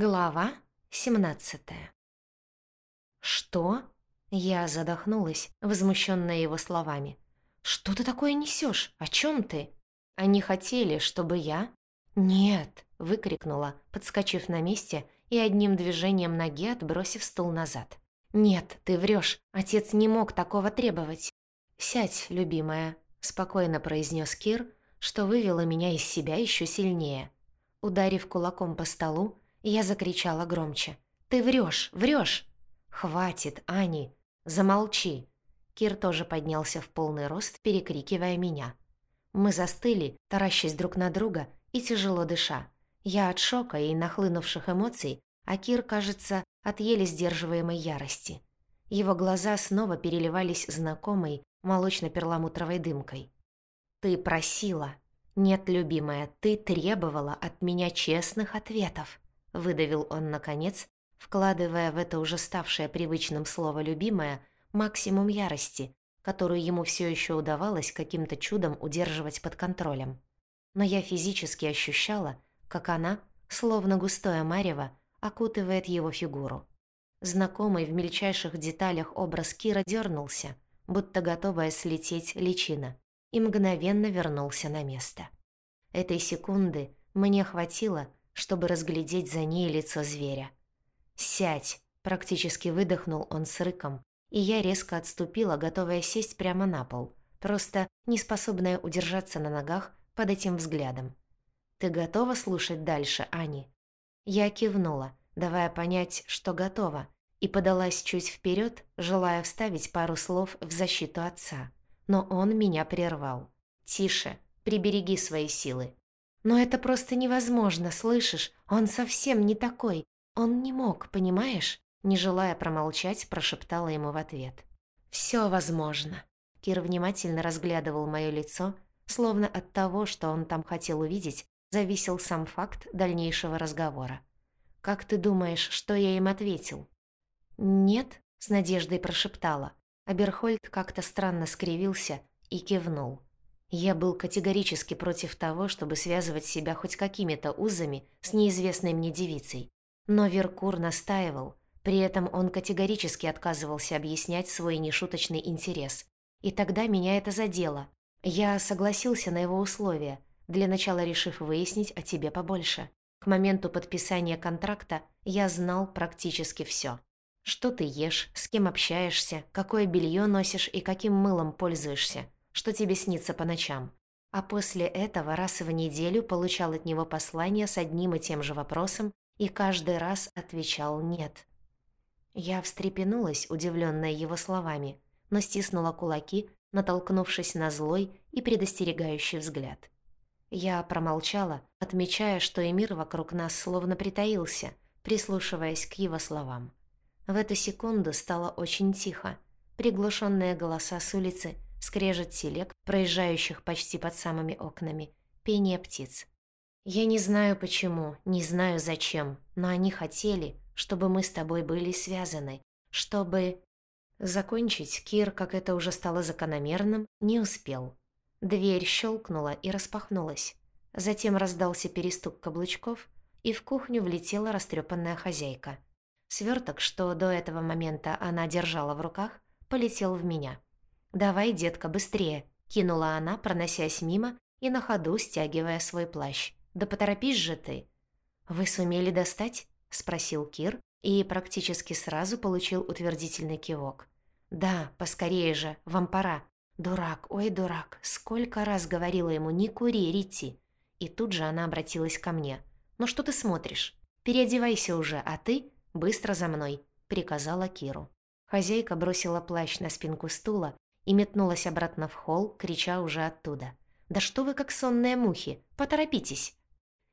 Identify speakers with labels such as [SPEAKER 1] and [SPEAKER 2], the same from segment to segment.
[SPEAKER 1] Глава 17 «Что?» Я задохнулась, возмущенная его словами. «Что ты такое несешь? О чем ты?» «Они хотели, чтобы я...» «Нет!» — выкрикнула, подскочив на месте и одним движением ноги отбросив стул назад. «Нет, ты врешь. Отец не мог такого требовать». «Сядь, любимая», — спокойно произнес Кир, что вывело меня из себя еще сильнее. Ударив кулаком по столу, я закричала громче. «Ты врешь, врешь!» «Хватит, Ани! Замолчи!» Кир тоже поднялся в полный рост, перекрикивая меня. Мы застыли, таращась друг на друга и тяжело дыша. Я от шока и нахлынувших эмоций, а Кир, кажется, от еле сдерживаемой ярости. Его глаза снова переливались знакомой молочно-перламутровой дымкой. «Ты просила. Нет, любимая, ты требовала от меня честных ответов выдавил он наконец, вкладывая в это уже ставшее привычным слово «любимое» максимум ярости, которую ему все еще удавалось каким-то чудом удерживать под контролем. Но я физически ощущала, как она, словно густое марево, окутывает его фигуру. Знакомый в мельчайших деталях образ Кира дернулся, будто готовая слететь личина, и мгновенно вернулся на место. Этой секунды мне хватило, чтобы разглядеть за ней лицо зверя. «Сядь!» – практически выдохнул он с рыком, и я резко отступила, готовая сесть прямо на пол, просто неспособная удержаться на ногах под этим взглядом. «Ты готова слушать дальше, Ани?» Я кивнула, давая понять, что готова, и подалась чуть вперед, желая вставить пару слов в защиту отца. Но он меня прервал. «Тише, прибереги свои силы. Но это просто невозможно, слышишь? Он совсем не такой. Он не мог, понимаешь?» Не желая промолчать, прошептала ему в ответ. «Все возможно». Кир внимательно разглядывал мое лицо, словно от того, что он там хотел увидеть, зависел сам факт дальнейшего разговора. «Как ты думаешь, что я им ответил?» «Нет», — с надеждой прошептала. Аберхольд как-то странно скривился и кивнул. Я был категорически против того, чтобы связывать себя хоть какими-то узами с неизвестной мне девицей. Но Веркур настаивал, при этом он категорически отказывался объяснять свой нешуточный интерес. И тогда меня это задело. Я согласился на его условия, для начала решив выяснить о тебе побольше. К моменту подписания контракта я знал практически все. Что ты ешь, с кем общаешься, какое белье носишь и каким мылом пользуешься – что тебе снится по ночам. А после этого раз в неделю получал от него послание с одним и тем же вопросом и каждый раз отвечал «нет». Я встрепенулась, удивленная его словами, но стиснула кулаки, натолкнувшись на злой и предостерегающий взгляд. Я промолчала, отмечая, что и мир вокруг нас словно притаился, прислушиваясь к его словам. В эту секунду стало очень тихо. Приглушенные голоса с улицы – скрежет телег, проезжающих почти под самыми окнами, пение птиц. Я не знаю почему, не знаю зачем, но они хотели, чтобы мы с тобой были связаны, чтобы... Закончить Кир, как это уже стало закономерным, не успел. Дверь щелкнула и распахнулась. Затем раздался перестук каблучков, и в кухню влетела растрепанная хозяйка. Сверток, что до этого момента она держала в руках, полетел в меня. «Давай, детка, быстрее!» – кинула она, проносясь мимо и на ходу стягивая свой плащ. «Да поторопись же ты!» «Вы сумели достать?» – спросил Кир и практически сразу получил утвердительный кивок. «Да, поскорее же, вам пора!» «Дурак, ой, дурак, сколько раз говорила ему, не кури, Ритти!» И тут же она обратилась ко мне. «Ну что ты смотришь? Переодевайся уже, а ты быстро за мной!» – приказала Киру. Хозяйка бросила плащ на спинку стула и метнулась обратно в холл, крича уже оттуда. «Да что вы как сонные мухи! Поторопитесь!»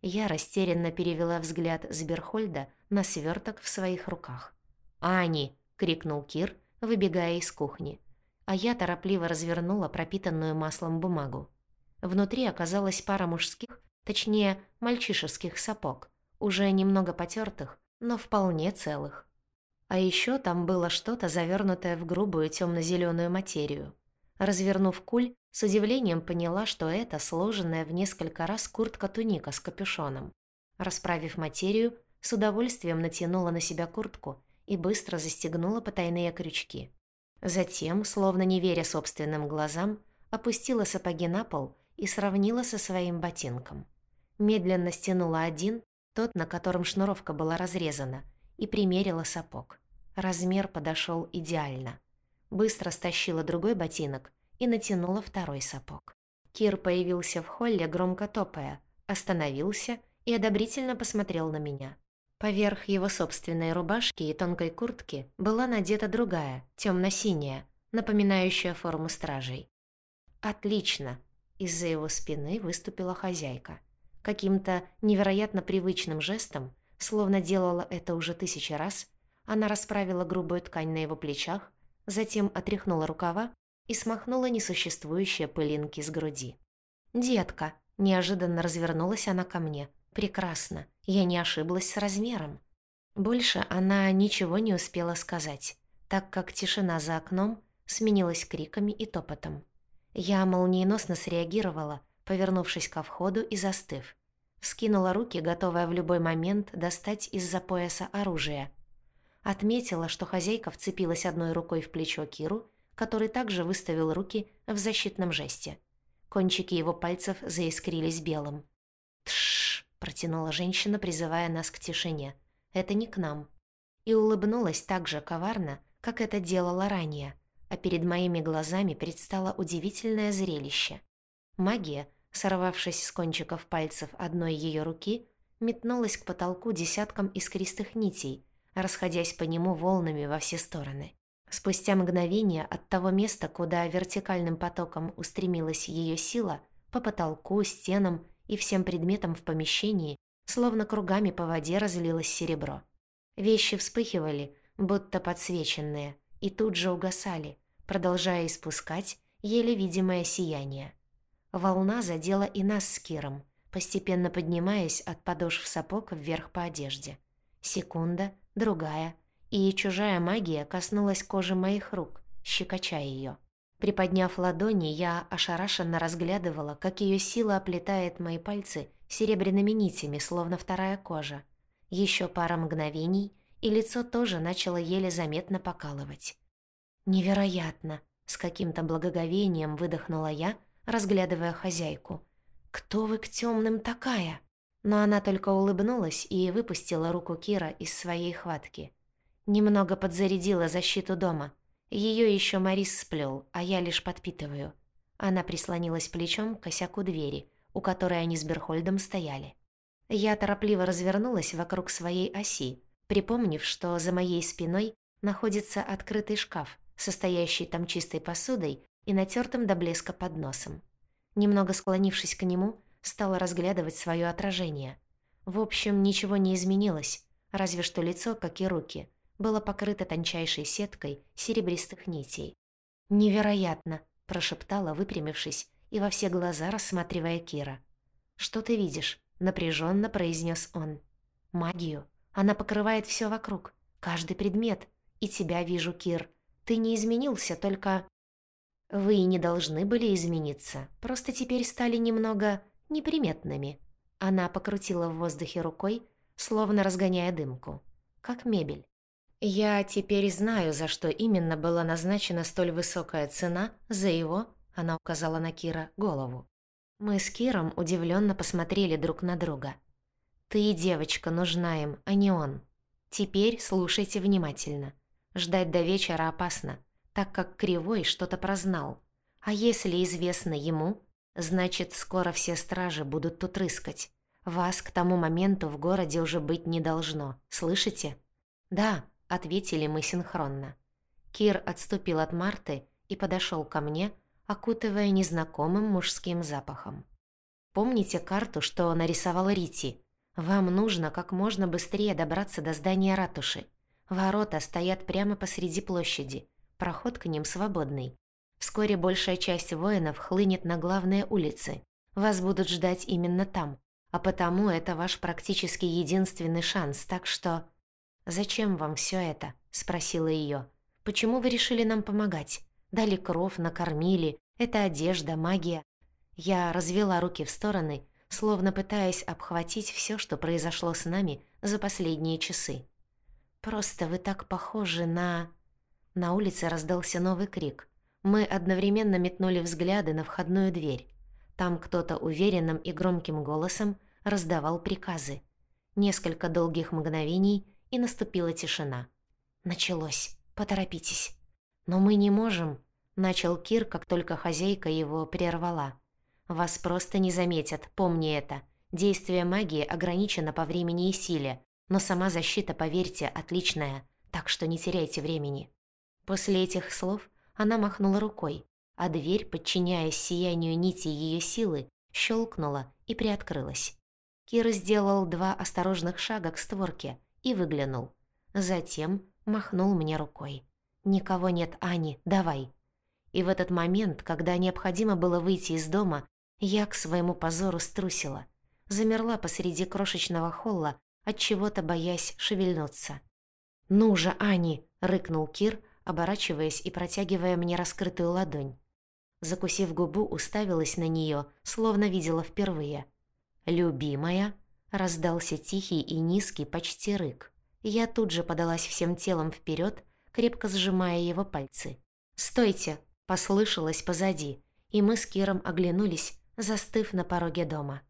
[SPEAKER 1] Я растерянно перевела взгляд с Берхольда на сверток в своих руках. «Ани!» — крикнул Кир, выбегая из кухни. А я торопливо развернула пропитанную маслом бумагу. Внутри оказалась пара мужских, точнее, мальчишеских сапог, уже немного потертых, но вполне целых. А еще там было что-то, завернутое в грубую темно-зеленую материю. Развернув куль, с удивлением поняла, что это сложенная в несколько раз куртка-туника с капюшоном. Расправив материю, с удовольствием натянула на себя куртку и быстро застегнула потайные крючки. Затем, словно не веря собственным глазам, опустила сапоги на пол и сравнила со своим ботинком. Медленно стянула один, тот, на котором шнуровка была разрезана, и примерила сапог. Размер подошел идеально. Быстро стащила другой ботинок и натянула второй сапог. Кир появился в холле, громко топая, остановился и одобрительно посмотрел на меня. Поверх его собственной рубашки и тонкой куртки была надета другая, темно-синяя, напоминающая форму стражей. «Отлично!» Из-за его спины выступила хозяйка. Каким-то невероятно привычным жестом, словно делала это уже тысячи раз, она расправила грубую ткань на его плечах, затем отряхнула рукава и смахнула несуществующие пылинки с груди. «Детка!» – неожиданно развернулась она ко мне. «Прекрасно! Я не ошиблась с размером!» Больше она ничего не успела сказать, так как тишина за окном сменилась криками и топотом. Я молниеносно среагировала, повернувшись ко входу и застыв. Вскинула руки, готовая в любой момент достать из-за пояса оружие. Отметила, что хозяйка вцепилась одной рукой в плечо Киру, который также выставил руки в защитном жесте. Кончики его пальцев заискрились белым. «Тш!» – протянула женщина, призывая нас к тишине. «Это не к нам». И улыбнулась так же коварно, как это делала ранее – а перед моими глазами предстало удивительное зрелище. Магия, сорвавшись с кончиков пальцев одной ее руки, метнулась к потолку десятком искристых нитей, расходясь по нему волнами во все стороны. Спустя мгновение от того места, куда вертикальным потоком устремилась ее сила, по потолку, стенам и всем предметам в помещении, словно кругами по воде разлилось серебро. Вещи вспыхивали, будто подсвеченные, и тут же угасали, продолжая испускать еле видимое сияние. Волна задела и нас с Киром, постепенно поднимаясь от подошв сапог вверх по одежде. Секунда, другая, и чужая магия коснулась кожи моих рук, щекоча ее. Приподняв ладони, я ошарашенно разглядывала, как ее сила оплетает мои пальцы серебряными нитями, словно вторая кожа. Еще пара мгновений, и лицо тоже начало еле заметно покалывать. «Невероятно!» — с каким-то благоговением выдохнула я, разглядывая хозяйку. «Кто вы к темным такая?» Но она только улыбнулась и выпустила руку Кира из своей хватки. Немного подзарядила защиту дома. Ее еще Марис сплел, а я лишь подпитываю. Она прислонилась плечом к косяку двери, у которой они с Берхольдом стояли. Я торопливо развернулась вокруг своей оси, припомнив, что за моей спиной находится открытый шкаф, состоящий там чистой посудой и натертым до блеска подносом. Немного склонившись к нему, стала разглядывать свое отражение. В общем, ничего не изменилось, разве что лицо, как и руки, было покрыто тончайшей сеткой серебристых нитей. «Невероятно!» – прошептала, выпрямившись и во все глаза рассматривая Кира. «Что ты видишь?» – напряженно произнес он. «Магию. Она покрывает все вокруг, каждый предмет. И тебя вижу, Кир. Ты не изменился, только... Вы не должны были измениться, просто теперь стали немного неприметными. Она покрутила в воздухе рукой, словно разгоняя дымку. Как мебель. Я теперь знаю, за что именно была назначена столь высокая цена за его, она указала на Кира, голову. Мы с Киром удивленно посмотрели друг на друга. «Ты, девочка, нужна им, а не он. Теперь слушайте внимательно. Ждать до вечера опасно, так как Кривой что-то прознал. А если известно ему, значит, скоро все стражи будут тут рыскать. Вас к тому моменту в городе уже быть не должно. Слышите? Да, ответили мы синхронно. Кир отступил от Марты и подошел ко мне, окутывая незнакомым мужским запахом. Помните карту, что нарисовала Рити? Вам нужно как можно быстрее добраться до здания ратуши. Ворота стоят прямо посреди площади. Проход к ним свободный. Вскоре большая часть воинов хлынет на главные улицы. Вас будут ждать именно там. А потому это ваш практически единственный шанс, так что... «Зачем вам все это?» – спросила ее. «Почему вы решили нам помогать? Дали кров, накормили. Это одежда, магия». Я развела руки в стороны, словно пытаясь обхватить все, что произошло с нами за последние часы. «Просто вы так похожи на...» На улице раздался новый крик. Мы одновременно метнули взгляды на входную дверь. Там кто-то уверенным и громким голосом раздавал приказы. Несколько долгих мгновений, и наступила тишина. «Началось. Поторопитесь». «Но мы не можем», — начал Кир, как только хозяйка его прервала. «Вас просто не заметят, помни это. Действие магии ограничено по времени и силе, но сама защита, поверьте, отличная, так что не теряйте времени». После этих слов она махнула рукой, а дверь, подчиняясь сиянию нити ее силы, щелкнула и приоткрылась. Кир сделал два осторожных шага к створке и выглянул. Затем махнул мне рукой. «Никого нет, Ани, давай». И в этот момент, когда необходимо было выйти из дома, я к своему позору струсила. Замерла посреди крошечного холла, от чего-то боясь шевельнуться. «Ну же, Ани!» — рыкнул Кир, оборачиваясь и протягивая мне раскрытую ладонь. Закусив губу, уставилась на нее, словно видела впервые. «Любимая!» — раздался тихий и низкий, почти рык. Я тут же подалась всем телом вперед, крепко сжимая его пальцы. «Стойте!» — послышалось позади, и мы с Киром оглянулись, застыв на пороге дома.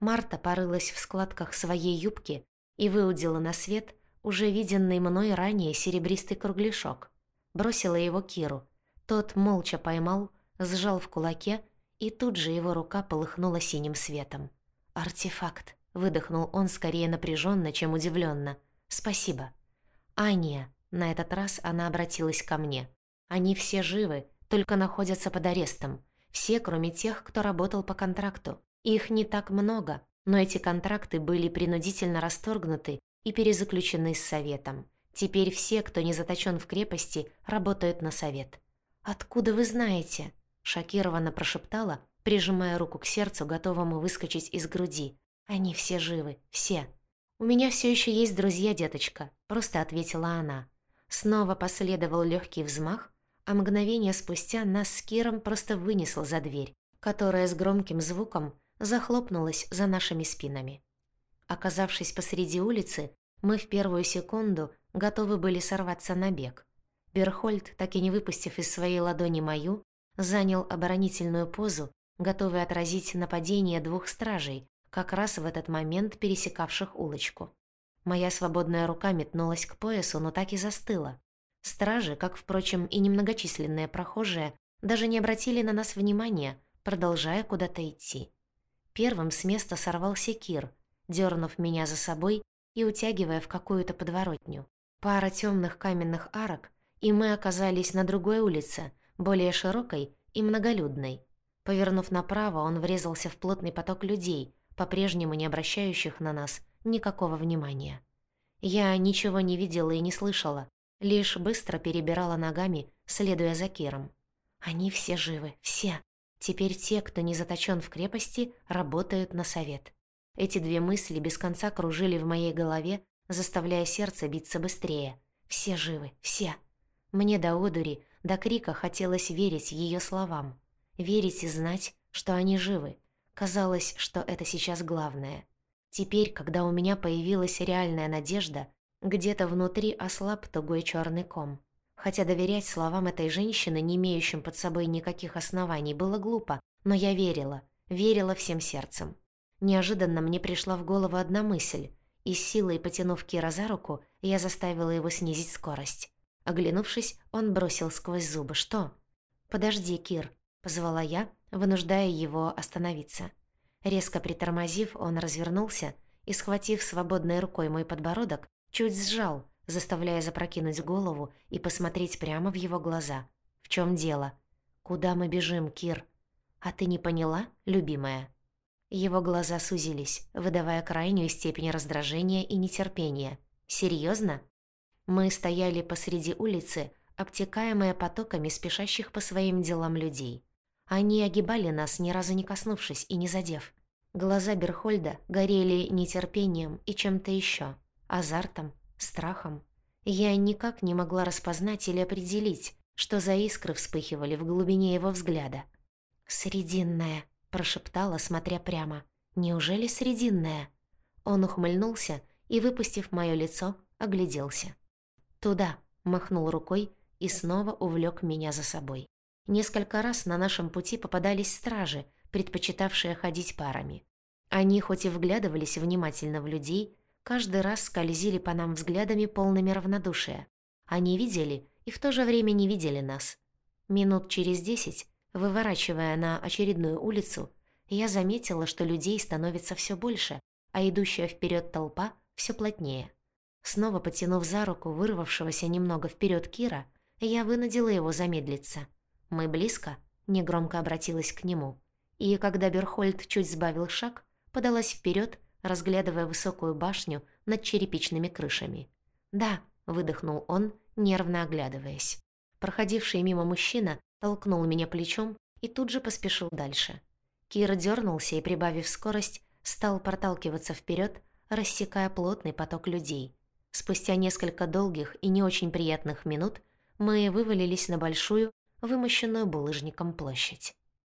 [SPEAKER 1] Марта порылась в складках своей юбки и выудила на свет уже виденный мной ранее серебристый кругляшок. Бросила его Киру. Тот молча поймал, сжал в кулаке, и тут же его рука полыхнула синим светом. «Артефакт», — выдохнул он скорее напряженно, чем удивленно. «Спасибо». «Аня», — на этот раз она обратилась ко мне. «Они все живы, только находятся под арестом. Все, кроме тех, кто работал по контракту. Их не так много, но эти контракты были принудительно расторгнуты и перезаключены с советом. Теперь все, кто не заточен в крепости, работают на совет. «Откуда вы знаете?» – шокированно прошептала, прижимая руку к сердцу, готовому выскочить из груди. «Они все живы, все». «У меня все еще есть друзья, деточка», – просто ответила она. Снова последовал легкий взмах, а мгновение спустя нас с Киром просто вынесло за дверь, которая с громким звуком захлопнулась за нашими спинами. Оказавшись посреди улицы, мы в первую секунду готовы были сорваться на бег. Берхольд, так и не выпустив из своей ладони мою, занял оборонительную позу, готовый отразить нападение двух стражей, как раз в этот момент пересекавших улочку. Моя свободная рука метнулась к поясу, но так и застыла. Стражи, как, впрочем, и немногочисленные прохожие, даже не обратили на нас внимания, продолжая куда-то идти. Первым с места сорвался Кир, дернув меня за собой и утягивая в какую-то подворотню. Пара темных каменных арок, и мы оказались на другой улице, более широкой и многолюдной. Повернув направо, он врезался в плотный поток людей, по-прежнему не обращающих на нас никакого внимания. Я ничего не видела и не слышала, лишь быстро перебирала ногами, следуя за Киром. Они все живы, все. Теперь те, кто не заточен в крепости, работают на совет. Эти две мысли без конца кружили в моей голове, заставляя сердце биться быстрее. Все живы, все. Мне до одури, до крика хотелось верить ее словам. Верить и знать, что они живы. Казалось, что это сейчас главное. Теперь, когда у меня появилась реальная надежда, где-то внутри ослаб тугой черный ком. Хотя доверять словам этой женщины, не имеющим под собой никаких оснований, было глупо, но я верила, верила всем сердцем. Неожиданно мне пришла в голову одна мысль, и силой потянув Кира за руку, я заставила его снизить скорость. Оглянувшись, он бросил сквозь зубы. «Что?» «Подожди, Кир», — позвала я, вынуждая его остановиться. Резко притормозив, он развернулся и, схватив свободной рукой мой подбородок, чуть сжал, заставляя запрокинуть голову и посмотреть прямо в его глаза. «В чем дело? Куда мы бежим, Кир? А ты не поняла, любимая?» Его глаза сузились, выдавая крайнюю степень раздражения и нетерпения. «Серьезно?» Мы стояли посреди улицы, обтекаемые потоками спешащих по своим делам людей. Они огибали нас, ни разу не коснувшись и не задев. Глаза Берхольда горели нетерпением и чем-то еще, азартом, страхом. Я никак не могла распознать или определить, что за искры вспыхивали в глубине его взгляда. «Срединная», прошептала, смотря прямо. Неужели Срединная? Он ухмыльнулся и, выпустив моё лицо, огляделся. «Туда», — махнул рукой и снова увлёк меня за собой. Несколько раз на нашем пути попадались стражи, предпочитавшие ходить парами. Они хоть и вглядывались внимательно в людей, каждый раз скользили по нам взглядами полными равнодушия. Они видели и в то же время не видели нас. Минут через десять, выворачивая на очередную улицу, я заметила, что людей становится все больше, а идущая вперед толпа все плотнее. Снова потянув за руку вырвавшегося немного вперед Кира, я вынудила его замедлиться. Мы близко, негромко обратилась к нему. И когда Берхольд чуть сбавил шаг, подалась вперед, разглядывая высокую башню над черепичными крышами. «Да», — выдохнул он, нервно оглядываясь. Проходивший мимо мужчина толкнул меня плечом и тут же поспешил дальше. Кир дернулся и, прибавив скорость, стал проталкиваться вперед, рассекая плотный поток людей. Спустя несколько долгих и не очень приятных минут мы вывалились на большую, вымощенную булыжником площадь.